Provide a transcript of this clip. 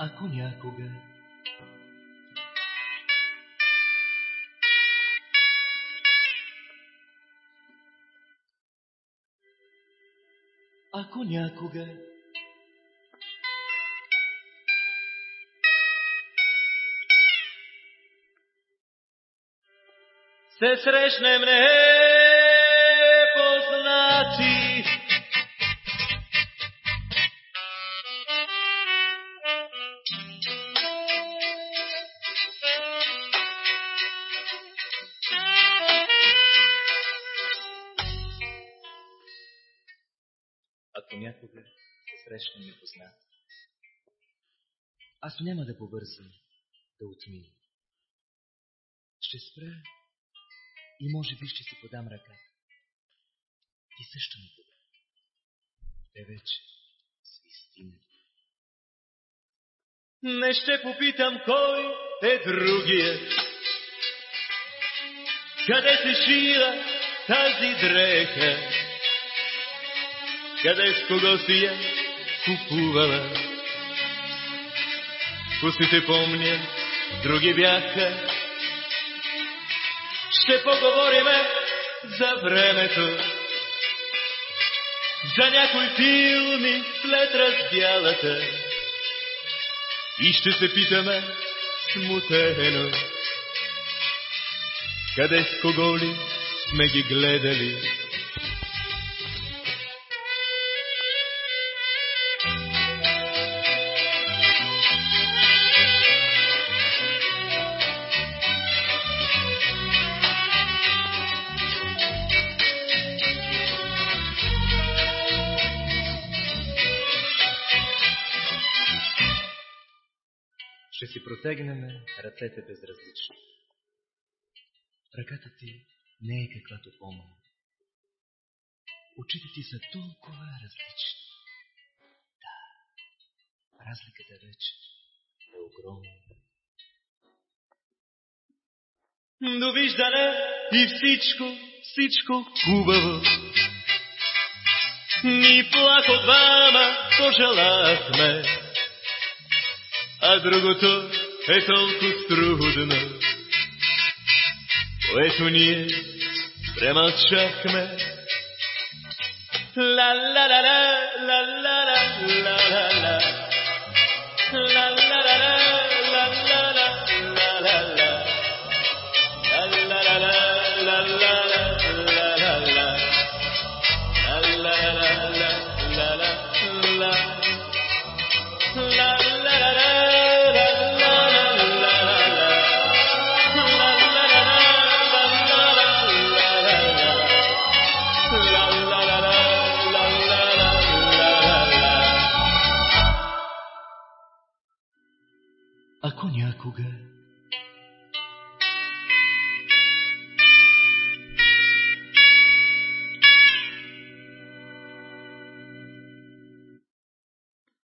ako nejakoga. Ako nejakoga. Se srešne mne, Ако някога се срещнем непознати, аз няма да побързам да отмина. Ще спра и може би ще си подам ръка. Ти също ми подай. Те вече свистиме. Не ще попитам кой е другият. Къде се шила тази дреха? Къде с кого си я купувала? Косите помня, други бяха, ще поговориме за времето, за някои филми след раздялата и ще се питаме смутено, къде с кого ли сме ги гледали. Ще си протегнем ръцете безразлично. Ръката ти не е каквато помня. Очите ти са толкова различни. Да, разликата вече е огромна. Довиждане и всичко, всичко хубаво. Ни плако двама пожелахме а другото е толкова трудно. Което ние премълчахме. Ла ла ла ла ла ла ла Ако някога